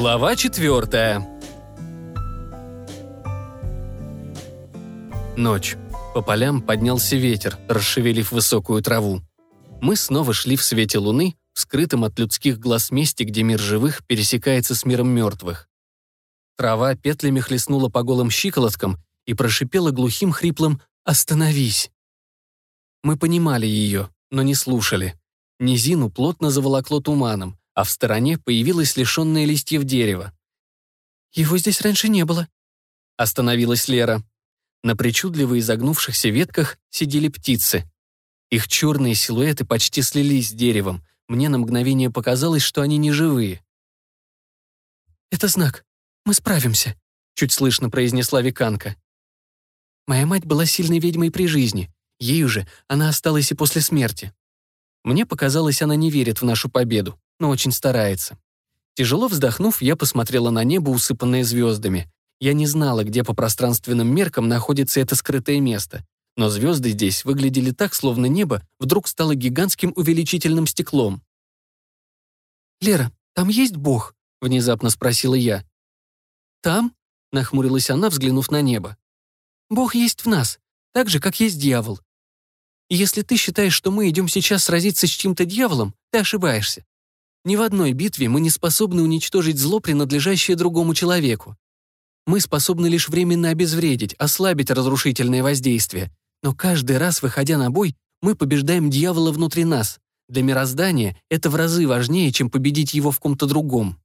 Глава четвертая. Ночь. По полям поднялся ветер, расшевелив высокую траву. Мы снова шли в свете луны, в скрытом от людских глаз месте, где мир живых пересекается с миром мертвых. Трава петлями хлестнула по голым щиколоткам и прошипела глухим хриплым «Остановись!». Мы понимали ее, но не слушали. Низину плотно заволокло туманом, а в стороне появилось лишенное листьев дерево. «Его здесь раньше не было», — остановилась Лера. На причудливо изогнувшихся ветках сидели птицы. Их черные силуэты почти слились с деревом. Мне на мгновение показалось, что они не живые. «Это знак. Мы справимся», — чуть слышно произнесла Виканка. Моя мать была сильной ведьмой при жизни. Ею же она осталась и после смерти. Мне показалось, она не верит в нашу победу но очень старается. Тяжело вздохнув, я посмотрела на небо, усыпанное звездами. Я не знала, где по пространственным меркам находится это скрытое место. Но звезды здесь выглядели так, словно небо вдруг стало гигантским увеличительным стеклом. «Лера, там есть Бог?» — внезапно спросила я. «Там?» — нахмурилась она, взглянув на небо. «Бог есть в нас, так же, как есть дьявол. И если ты считаешь, что мы идем сейчас сразиться с чьим-то дьяволом, ты ошибаешься. Ни в одной битве мы не способны уничтожить зло, принадлежащее другому человеку. Мы способны лишь временно обезвредить, ослабить разрушительное воздействие. Но каждый раз, выходя на бой, мы побеждаем дьявола внутри нас. Для мироздания это в разы важнее, чем победить его в ком-то другом.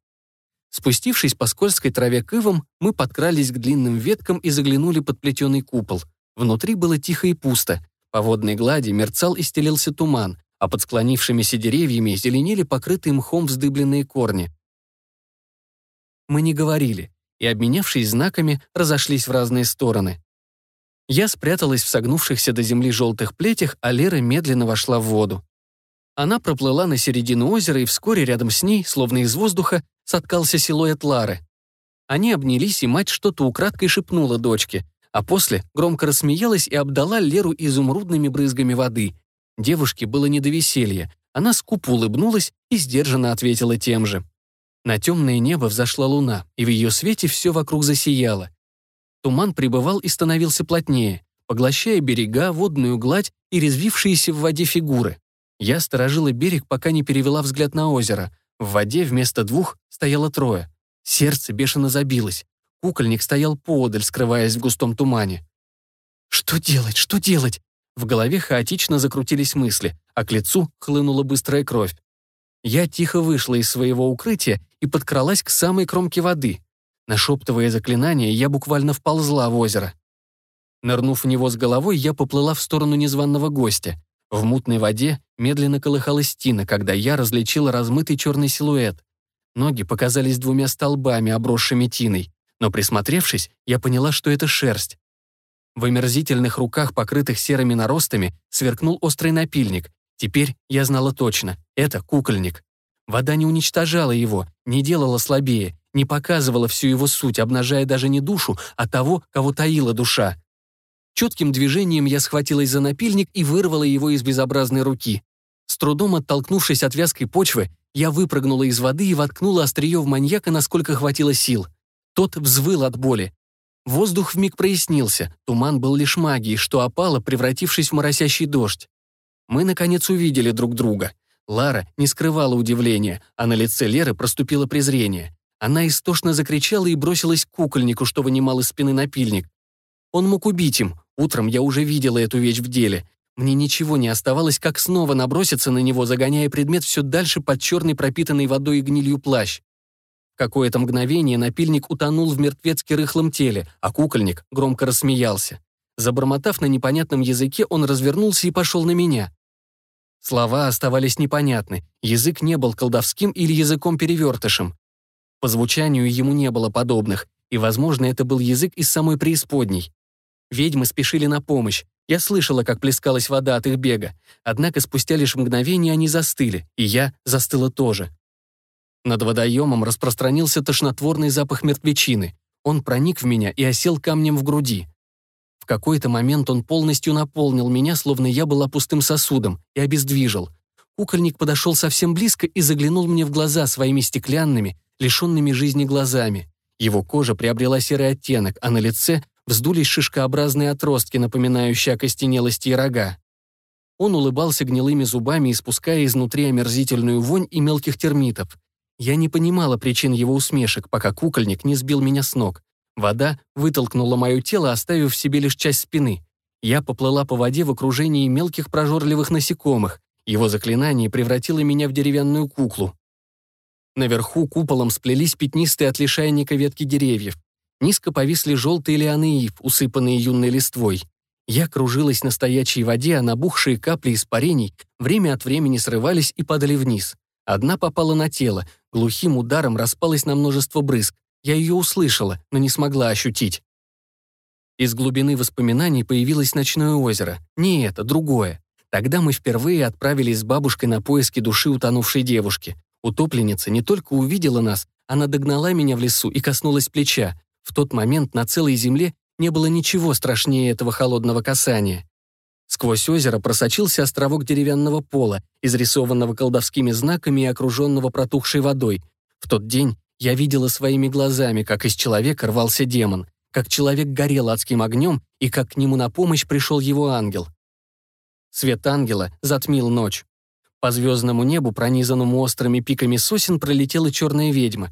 Спустившись по скользкой траве к ивам, мы подкрались к длинным веткам и заглянули под плетеный купол. Внутри было тихо и пусто. По водной глади мерцал и стелился туман, а под склонившимися деревьями зеленели покрытые мхом вздыбленные корни. Мы не говорили, и, обменявшись знаками, разошлись в разные стороны. Я спряталась в согнувшихся до земли желтых плетях, а Лера медленно вошла в воду. Она проплыла на середину озера, и вскоре рядом с ней, словно из воздуха, соткался силуэт Лары. Они обнялись, и мать что-то украдкой шепнула дочке, а после громко рассмеялась и обдала Леру изумрудными брызгами воды. Девушке было не до веселья. Она скупо улыбнулась и сдержанно ответила тем же. На темное небо взошла луна, и в ее свете все вокруг засияло. Туман пребывал и становился плотнее, поглощая берега, водную гладь и резвившиеся в воде фигуры. Я сторожила берег, пока не перевела взгляд на озеро. В воде вместо двух стояло трое. Сердце бешено забилось. Кукольник стоял поодаль, скрываясь в густом тумане. «Что делать? Что делать?» В голове хаотично закрутились мысли, а к лицу хлынула быстрая кровь. Я тихо вышла из своего укрытия и подкралась к самой кромке воды. Нашептывая заклинание, я буквально вползла в озеро. Нырнув в него с головой, я поплыла в сторону незваного гостя. В мутной воде медленно колыхалась тина, когда я различила размытый черный силуэт. Ноги показались двумя столбами, обросшими тиной, но присмотревшись, я поняла, что это шерсть. В омерзительных руках, покрытых серыми наростами, сверкнул острый напильник. Теперь я знала точно — это кукольник. Вода не уничтожала его, не делала слабее, не показывала всю его суть, обнажая даже не душу, а того, кого таила душа. Четким движением я схватилась за напильник и вырвала его из безобразной руки. С трудом оттолкнувшись от вязкой почвы, я выпрыгнула из воды и воткнула острие в маньяка, насколько хватило сил. Тот взвыл от боли. Воздух вмиг прояснился, туман был лишь магией, что опало, превратившись в моросящий дождь. Мы, наконец, увидели друг друга. Лара не скрывала удивления, а на лице Леры проступило презрение. Она истошно закричала и бросилась к кукольнику, что вынимал из спины напильник. Он мог убить им. Утром я уже видела эту вещь в деле. Мне ничего не оставалось, как снова наброситься на него, загоняя предмет все дальше под черный пропитанный водой и гнилью плащ. Какое-то мгновение напильник утонул в мертвецки рыхлом теле, а кукольник громко рассмеялся. Забормотав на непонятном языке, он развернулся и пошел на меня. Слова оставались непонятны, язык не был колдовским или языком-перевертышем. По звучанию ему не было подобных, и, возможно, это был язык из самой преисподней. Ведьмы спешили на помощь. Я слышала, как плескалась вода от их бега. Однако спустя лишь мгновение они застыли, и я застыла тоже. Над водоемом распространился тошнотворный запах мертвечины. Он проник в меня и осел камнем в груди. В какой-то момент он полностью наполнил меня, словно я была пустым сосудом, и обездвижил. Кукольник подошел совсем близко и заглянул мне в глаза своими стеклянными, лишенными жизни глазами. Его кожа приобрела серый оттенок, а на лице вздулись шишкообразные отростки, напоминающие окостенелости и рога. Он улыбался гнилыми зубами, испуская изнутри омерзительную вонь и мелких термитов. Я не понимала причин его усмешек, пока кукольник не сбил меня с ног. Вода вытолкнула мое тело, оставив в себе лишь часть спины. Я поплыла по воде в окружении мелких прожорливых насекомых. Его заклинание превратило меня в деревянную куклу. Наверху куполом сплелись пятнистые от лишайника ветки деревьев. Низко повисли желтые лианы ив, усыпанные юной листвой. Я кружилась на стоячей воде, а набухшие капли испарений время от времени срывались и падали вниз. Одна попала на тело, глухим ударом распалась на множество брызг. Я ее услышала, но не смогла ощутить. Из глубины воспоминаний появилось ночное озеро. Не это, другое. Тогда мы впервые отправились с бабушкой на поиски души утонувшей девушки. Утопленница не только увидела нас, она догнала меня в лесу и коснулась плеча. В тот момент на целой земле не было ничего страшнее этого холодного касания. Сквозь озеро просочился островок деревянного пола, изрисованного колдовскими знаками и окруженного протухшей водой. В тот день я видела своими глазами, как из человека рвался демон, как человек горел адским огнем и как к нему на помощь пришел его ангел. Свет ангела затмил ночь. По звездному небу, пронизанному острыми пиками сосен, пролетела черная ведьма.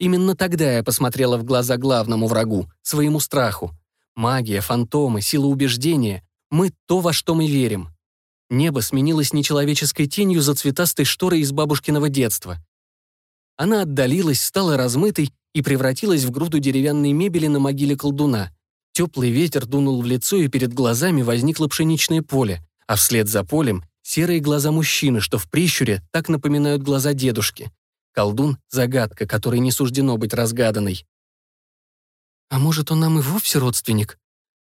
Именно тогда я посмотрела в глаза главному врагу, своему страху. Магия, фантомы, сила убеждения — мы то, во что мы верим. Небо сменилось нечеловеческой тенью за цветастой шторой из бабушкиного детства. Она отдалилась, стала размытой и превратилась в груду деревянной мебели на могиле колдуна. Теплый ветер дунул в лицо, и перед глазами возникло пшеничное поле, а вслед за полем — серые глаза мужчины, что в прищуре так напоминают глаза дедушки. Колдун — загадка, которой не суждено быть разгаданной. «А может, он нам и вовсе родственник?»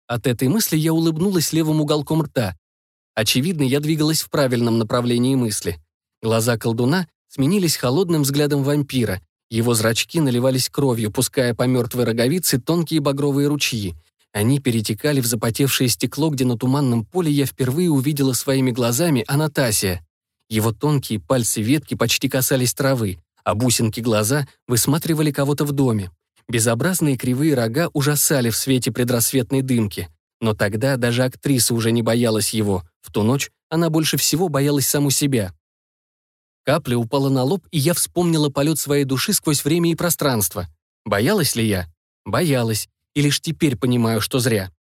От этой мысли я улыбнулась левым уголком рта. Очевидно, я двигалась в правильном направлении мысли. Глаза колдуна сменились холодным взглядом вампира. Его зрачки наливались кровью, пуская по мертвой роговице тонкие багровые ручьи. Они перетекали в запотевшее стекло, где на туманном поле я впервые увидела своими глазами Анатасия. Его тонкие пальцы ветки почти касались травы а бусинки глаза высматривали кого-то в доме. Безобразные кривые рога ужасали в свете предрассветной дымки. Но тогда даже актриса уже не боялась его. В ту ночь она больше всего боялась саму себя. Капля упала на лоб, и я вспомнила полет своей души сквозь время и пространство. Боялась ли я? Боялась. И лишь теперь понимаю, что зря.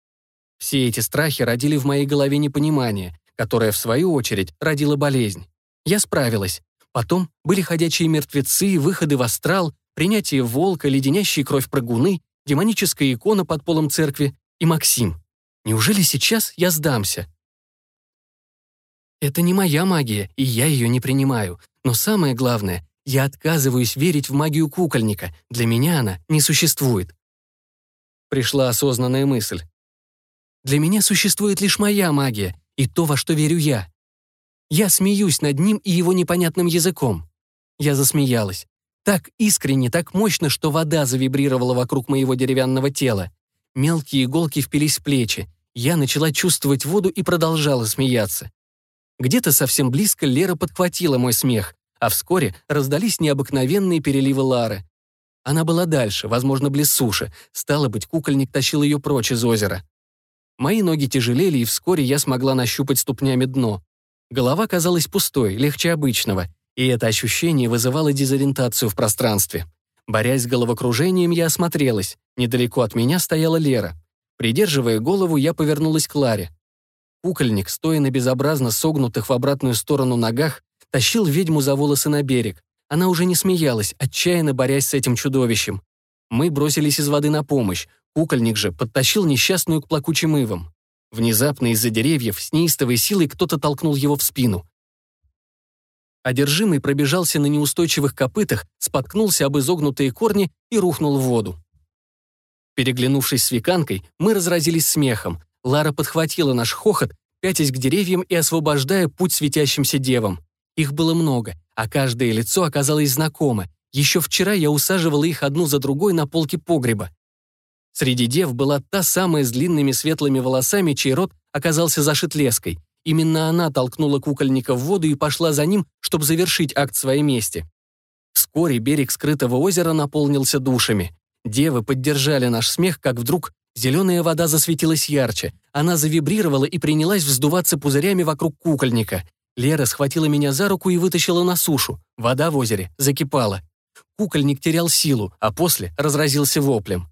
Все эти страхи родили в моей голове непонимание, которое, в свою очередь, родило болезнь. Я справилась. Потом были ходячие мертвецы, выходы в астрал, принятие волка, леденящие кровь прыгуны, демоническая икона под полом церкви и Максим. Неужели сейчас я сдамся? Это не моя магия, и я ее не принимаю. Но самое главное, я отказываюсь верить в магию кукольника. Для меня она не существует. Пришла осознанная мысль. Для меня существует лишь моя магия и то, во что верю я. Я смеюсь над ним и его непонятным языком. Я засмеялась. Так искренне, так мощно, что вода завибрировала вокруг моего деревянного тела. Мелкие иголки впились в плечи. Я начала чувствовать воду и продолжала смеяться. Где-то совсем близко Лера подхватила мой смех, а вскоре раздались необыкновенные переливы Лары. Она была дальше, возможно, близ суши. Стало быть, кукольник тащил ее прочь из озера. Мои ноги тяжелели, и вскоре я смогла нащупать ступнями дно. Голова казалась пустой, легче обычного, и это ощущение вызывало дезориентацию в пространстве. Борясь с головокружением, я осмотрелась. Недалеко от меня стояла Лера. Придерживая голову, я повернулась к Ларе. Кукольник, стоя на безобразно согнутых в обратную сторону ногах, тащил ведьму за волосы на берег. Она уже не смеялась, отчаянно борясь с этим чудовищем. Мы бросились из воды на помощь. Кукольник же подтащил несчастную к плакучим ивам. Внезапно из-за деревьев с неистовой силой кто-то толкнул его в спину. Одержимый пробежался на неустойчивых копытах, споткнулся об изогнутые корни и рухнул в воду. Переглянувшись с Виканкой, мы разразились смехом. Лара подхватила наш хохот, пятясь к деревьям и освобождая путь светящимся девам. Их было много, а каждое лицо оказалось знакомо. Еще вчера я усаживала их одну за другой на полке погреба. Среди дев была та самая с длинными светлыми волосами, чей рот оказался зашит леской. Именно она толкнула кукольника в воду и пошла за ним, чтобы завершить акт своей мести. Вскоре берег скрытого озера наполнился душами. Девы поддержали наш смех, как вдруг зеленая вода засветилась ярче. Она завибрировала и принялась вздуваться пузырями вокруг кукольника. Лера схватила меня за руку и вытащила на сушу. Вода в озере закипала. Кукольник терял силу, а после разразился воплем.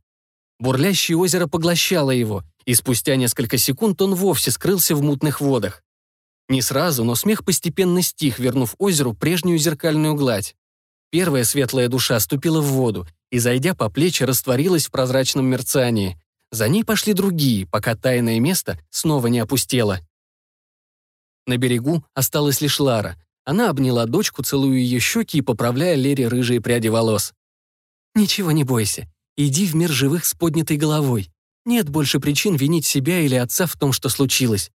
Бурлящее озеро поглощало его, и спустя несколько секунд он вовсе скрылся в мутных водах. Не сразу, но смех постепенно стих, вернув озеру прежнюю зеркальную гладь. Первая светлая душа ступила в воду и, зайдя по плечи, растворилась в прозрачном мерцании. За ней пошли другие, пока тайное место снова не опустело. На берегу осталась лишь Лара. Она обняла дочку, целуя ее щеки и поправляя Лере рыжие пряди волос. «Ничего не бойся. Иди в мир живых с поднятой головой. Нет больше причин винить себя или отца в том, что случилось.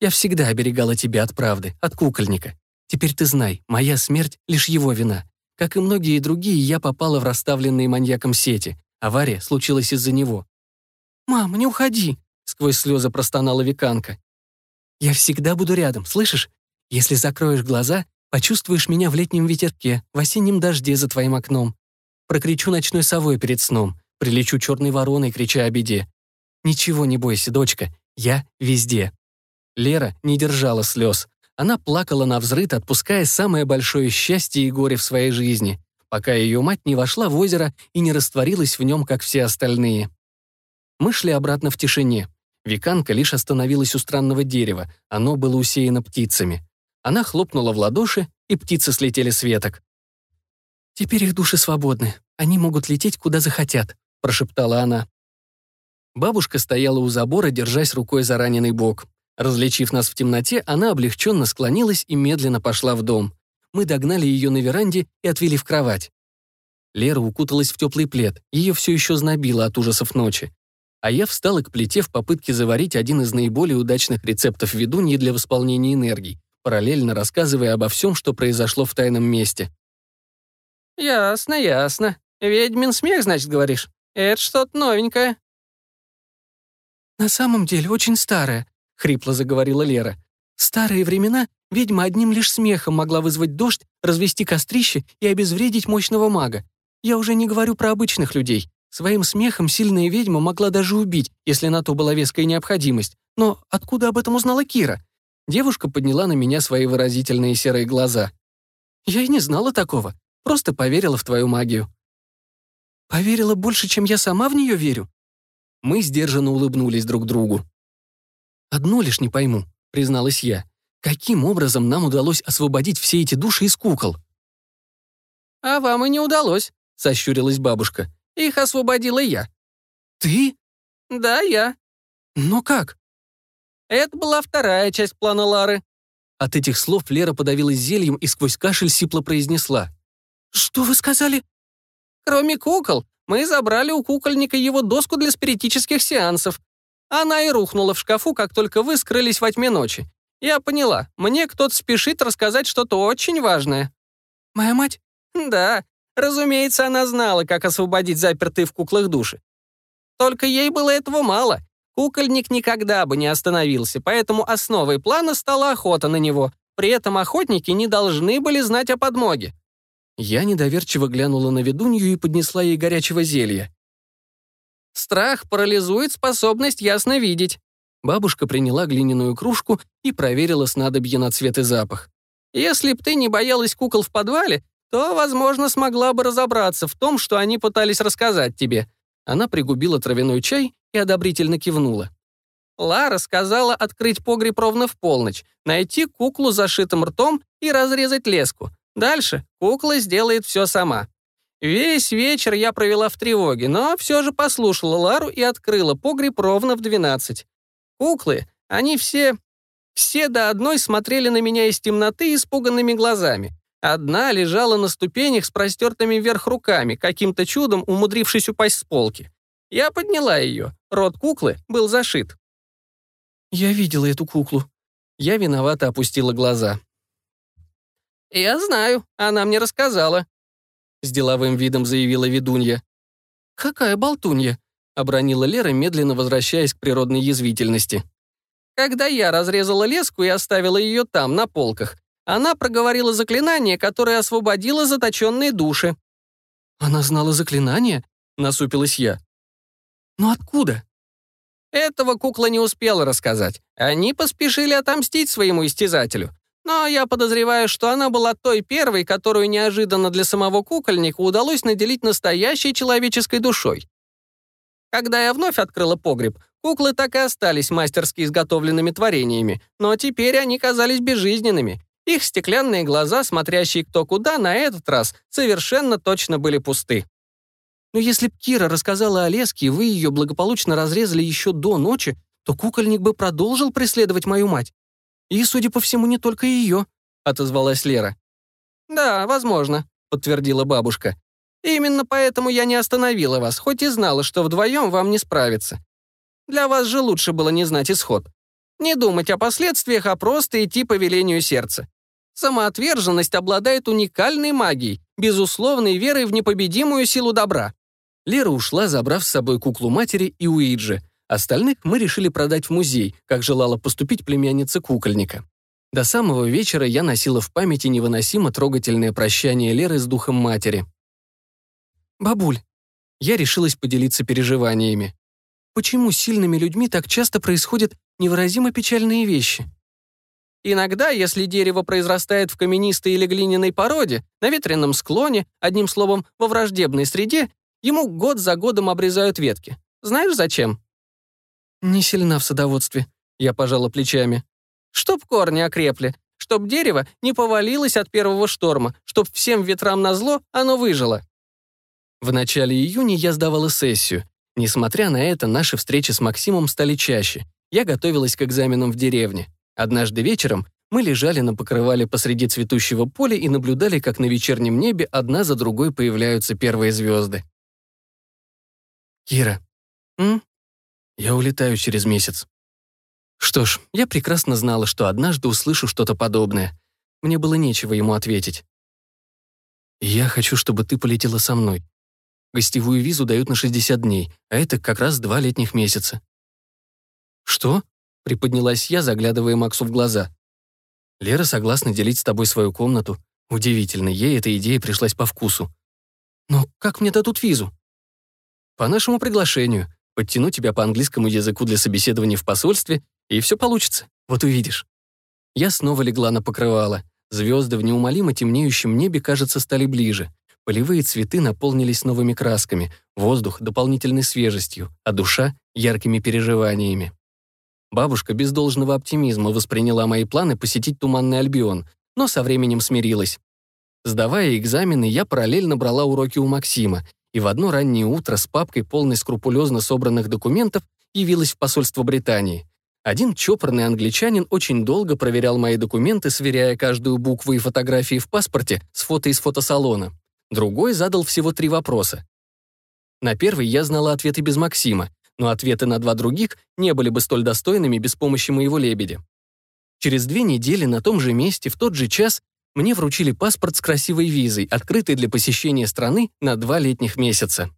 Я всегда оберегала тебя от правды, от кукольника. Теперь ты знай, моя смерть — лишь его вина. Как и многие другие, я попала в расставленные маньяком сети. Авария случилась из-за него. «Мам, не уходи!» — сквозь слезы простонала Виканка. «Я всегда буду рядом, слышишь? Если закроешь глаза, почувствуешь меня в летнем ветерке, в осеннем дожде за твоим окном. Прокричу ночной совой перед сном, прилечу черной вороной, крича о беде. Ничего не бойся, дочка, я везде». Лера не держала слез. Она плакала на взрыд, отпуская самое большое счастье и горе в своей жизни, пока ее мать не вошла в озеро и не растворилась в нем, как все остальные. Мы шли обратно в тишине. Виканка лишь остановилась у странного дерева, оно было усеяно птицами. Она хлопнула в ладоши, и птицы слетели с веток. «Теперь их души свободны. Они могут лететь, куда захотят», — прошептала она. Бабушка стояла у забора, держась рукой за раненый бок. Различив нас в темноте, она облегченно склонилась и медленно пошла в дом. Мы догнали ее на веранде и отвели в кровать. Лера укуталась в теплый плед, ее все еще знобило от ужасов ночи. А я встала к плите в попытке заварить один из наиболее удачных рецептов ведуньи для восполнения энергий, параллельно рассказывая обо всем, что произошло в тайном месте. «Ясно, ясно. Ведьмин смех, значит, говоришь? Это что-то новенькое». «На самом деле очень старое», — хрипло заговорила Лера. «В старые времена ведьма одним лишь смехом могла вызвать дождь, развести кострище и обезвредить мощного мага. Я уже не говорю про обычных людей. Своим смехом сильная ведьма могла даже убить, если на то была веская необходимость. Но откуда об этом узнала Кира?» Девушка подняла на меня свои выразительные серые глаза. «Я и не знала такого. Просто поверила в твою магию». «Поверила больше, чем я сама в нее верю?» Мы сдержанно улыбнулись друг другу. «Одно лишь не пойму», — призналась я. «Каким образом нам удалось освободить все эти души из кукол?» «А вам и не удалось», — сощурилась бабушка. «Их освободила я». «Ты?» «Да, я». «Но как?» «Это была вторая часть плана Лары». От этих слов Лера подавилась зельем и сквозь кашель сипло произнесла. «Что вы сказали?» «Кроме кукол, мы забрали у кукольника его доску для спиритических сеансов. Она и рухнула в шкафу, как только вы скрылись во тьме ночи. Я поняла, мне кто-то спешит рассказать что-то очень важное». «Моя мать?» «Да, разумеется, она знала, как освободить запертые в куклах души. Только ей было этого мало. Кукольник никогда бы не остановился, поэтому основой плана стала охота на него. При этом охотники не должны были знать о подмоге. Я недоверчиво глянула на ведунью и поднесла ей горячего зелья. «Страх парализует способность ясно видеть». Бабушка приняла глиняную кружку и проверила снадобье на цвет и запах. «Если б ты не боялась кукол в подвале, то, возможно, смогла бы разобраться в том, что они пытались рассказать тебе». Она пригубила травяной чай и одобрительно кивнула. Лара сказала открыть погреб ровно в полночь, найти куклу с зашитым ртом и разрезать леску. Дальше кукла сделает все сама. Весь вечер я провела в тревоге, но все же послушала Лару и открыла погреб ровно в 12. Куклы, они все... Все до одной смотрели на меня из темноты испуганными глазами. Одна лежала на ступенях с простертыми вверх руками, каким-то чудом умудрившись упасть с полки. Я подняла ее. Рот куклы был зашит. «Я видела эту куклу». Я виновато опустила глаза. «Я знаю, она мне рассказала», — с деловым видом заявила ведунья. «Какая болтунья?» — обронила Лера, медленно возвращаясь к природной язвительности. «Когда я разрезала леску и оставила ее там, на полках, Она проговорила заклинание, которое освободило заточенные души. «Она знала заклинание?» — насупилась я. «Но откуда?» Этого кукла не успела рассказать. Они поспешили отомстить своему истязателю. Но я подозреваю, что она была той первой, которую неожиданно для самого кукольника удалось наделить настоящей человеческой душой. Когда я вновь открыла погреб, куклы так и остались мастерски изготовленными творениями, но теперь они казались безжизненными. Их стеклянные глаза, смотрящие кто куда, на этот раз совершенно точно были пусты. Но если б Кира рассказала о Леске, и вы ее благополучно разрезали еще до ночи, то кукольник бы продолжил преследовать мою мать. И, судя по всему, не только ее», — отозвалась Лера. «Да, возможно», — подтвердила бабушка. Именно поэтому я не остановила вас, хоть и знала, что вдвоем вам не справиться. Для вас же лучше было не знать исход. Не думать о последствиях, а просто идти по велению сердца. Самоотверженность обладает уникальной магией, безусловной верой в непобедимую силу добра. Лера ушла, забрав с собой куклу матери и Уиджи. Остальных мы решили продать в музей, как желала поступить племянница кукольника. До самого вечера я носила в памяти невыносимо трогательное прощание Леры с духом матери. «Бабуль, я решилась поделиться переживаниями. Почему сильными людьми так часто происходят невыразимо печальные вещи?» Иногда, если дерево произрастает в каменистой или глиняной породе, на ветреном склоне, одним словом, во враждебной среде, ему год за годом обрезают ветки. Знаешь, зачем? Не сильна в садоводстве. Я пожала плечами. Чтоб корни окрепли, чтоб дерево не повалилось от первого шторма, чтоб всем ветрам назло оно выжило. В начале июня я сдавала сессию. Несмотря на это, наши встречи с Максимом стали чаще. Я готовилась к экзаменам в деревне. Однажды вечером мы лежали на покрывале посреди цветущего поля и наблюдали, как на вечернем небе одна за другой появляются первые звезды. «Кира, м? Я улетаю через месяц». Что ж, я прекрасно знала, что однажды услышу что-то подобное. Мне было нечего ему ответить. «Я хочу, чтобы ты полетела со мной. Гостевую визу дают на 60 дней, а это как раз два летних месяца». «Что?» — приподнялась я, заглядывая Максу в глаза. «Лера согласна делить с тобой свою комнату. Удивительно, ей эта идея пришлась по вкусу. Но как мне дадут визу?» «По нашему приглашению. Подтяну тебя по английскому языку для собеседования в посольстве, и все получится. Вот увидишь». Я снова легла на покрывало. Звезды в неумолимо темнеющем небе, кажется, стали ближе. Полевые цветы наполнились новыми красками, воздух — дополнительной свежестью, а душа — яркими переживаниями. Бабушка без должного оптимизма восприняла мои планы посетить Туманный Альбион, но со временем смирилась. Сдавая экзамены, я параллельно брала уроки у Максима, и в одно раннее утро с папкой, полной скрупулезно собранных документов, явилась в посольство Британии. Один чопорный англичанин очень долго проверял мои документы, сверяя каждую букву и фотографии в паспорте с фото из фотосалона. Другой задал всего три вопроса. На первый я знала ответы без Максима, но ответы на два других не были бы столь достойными без помощи моего лебедя. Через две недели на том же месте, в тот же час, мне вручили паспорт с красивой визой, открытой для посещения страны на два летних месяца.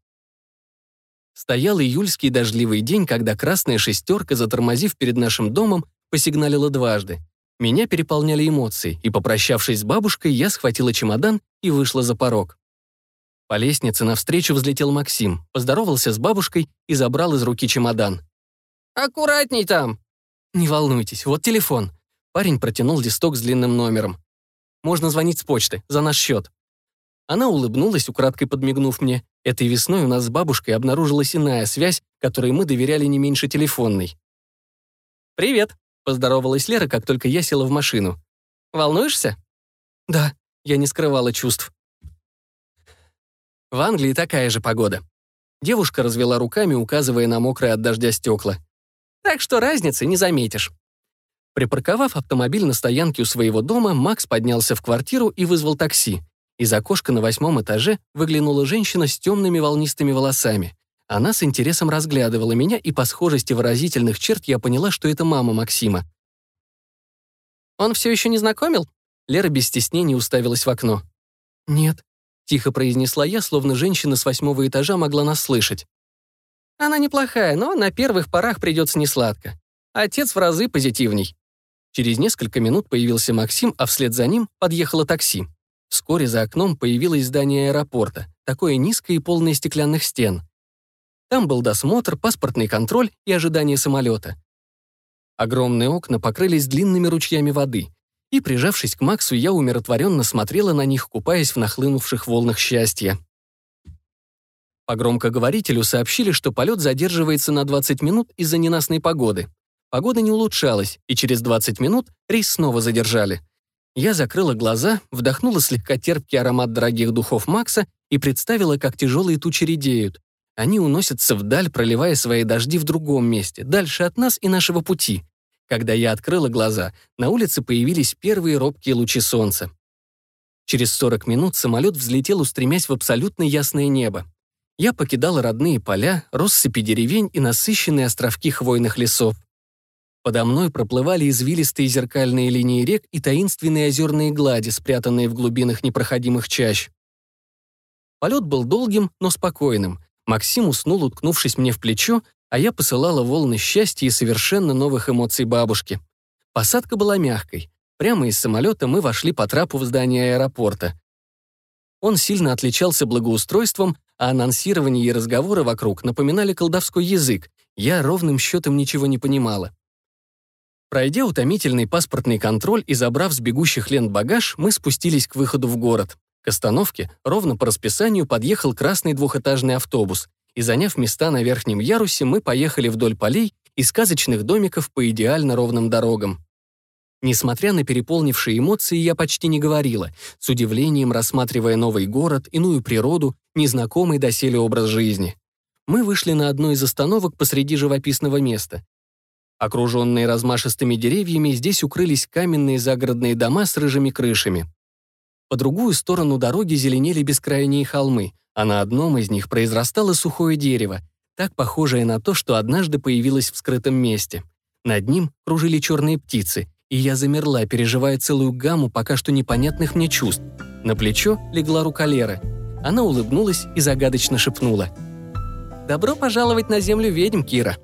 Стоял июльский дождливый день, когда красная шестерка, затормозив перед нашим домом, посигналила дважды. Меня переполняли эмоции, и, попрощавшись с бабушкой, я схватила чемодан и вышла за порог. По лестнице навстречу взлетел Максим, поздоровался с бабушкой и забрал из руки чемодан. «Аккуратней там!» «Не волнуйтесь, вот телефон». Парень протянул листок с длинным номером. «Можно звонить с почты, за наш счет». Она улыбнулась, украдкой подмигнув мне. Этой весной у нас с бабушкой обнаружилась иная связь, которой мы доверяли не меньше телефонной. «Привет», — поздоровалась Лера, как только я села в машину. «Волнуешься?» «Да», — я не скрывала чувств. В Англии такая же погода. Девушка развела руками, указывая на мокрые от дождя стекла. Так что разницы не заметишь. Припарковав автомобиль на стоянке у своего дома, Макс поднялся в квартиру и вызвал такси. Из окошка на восьмом этаже выглянула женщина с темными волнистыми волосами. Она с интересом разглядывала меня, и по схожести выразительных черт я поняла, что это мама Максима. «Он все еще не знакомил?» Лера без стеснения уставилась в окно. «Нет», Тихо произнесла я, словно женщина с восьмого этажа могла нас слышать. Она неплохая, но на первых порах придется несладко. Отец в разы позитивней. Через несколько минут появился Максим, а вслед за ним подъехало такси. Вскоре за окном появилось здание аэропорта, такое низкое и полное стеклянных стен. Там был досмотр, паспортный контроль и ожидание самолета. Огромные окна покрылись длинными ручьями воды, и, прижавшись к Максу, я умиротворенно смотрела на них, купаясь в нахлынувших волнах счастья. По громкоговорителю сообщили, что полет задерживается на 20 минут из-за ненастной погоды. Погода не улучшалась, и через 20 минут рейс снова задержали. Я закрыла глаза, вдохнула слегка терпкий аромат дорогих духов Макса и представила, как тяжелые тучи редеют. Они уносятся вдаль, проливая свои дожди в другом месте, дальше от нас и нашего пути. Когда я открыла глаза, на улице появились первые робкие лучи солнца. Через 40 минут самолет взлетел, устремясь в абсолютно ясное небо. Я покидала родные поля, россыпи деревень и насыщенные островки хвойных лесов. Подо мной проплывали извилистые зеркальные линии рек и таинственные озерные глади, спрятанные в глубинах непроходимых чащ. Полет был долгим, но спокойным. Максим уснул, уткнувшись мне в плечо, а я посылала волны счастья и совершенно новых эмоций бабушке. Посадка была мягкой. Прямо из самолета мы вошли по трапу в здание аэропорта. Он сильно отличался благоустройством, а анонсирование и разговоры вокруг напоминали колдовской язык. Я ровным счетом ничего не понимала. Пройдя утомительный паспортный контроль и забрав с бегущих лент багаж, мы спустились к выходу в город. К остановке ровно по расписанию подъехал красный двухэтажный автобус, и, заняв места на верхнем ярусе, мы поехали вдоль полей и сказочных домиков по идеально ровным дорогам. Несмотря на переполнившие эмоции, я почти не говорила, с удивлением рассматривая новый город, иную природу, незнакомый доселе образ жизни. Мы вышли на одну из остановок посреди живописного места. Окруженные размашистыми деревьями, здесь укрылись каменные загородные дома с рыжими крышами. По другую сторону дороги зеленели бескрайние холмы, а на одном из них произрастало сухое дерево, так похожее на то, что однажды появилось в скрытом месте. Над ним кружили черные птицы, и я замерла, переживая целую гамму пока что непонятных мне чувств. На плечо легла рука Леры. Она улыбнулась и загадочно шепнула. «Добро пожаловать на землю ведьм, Кира!»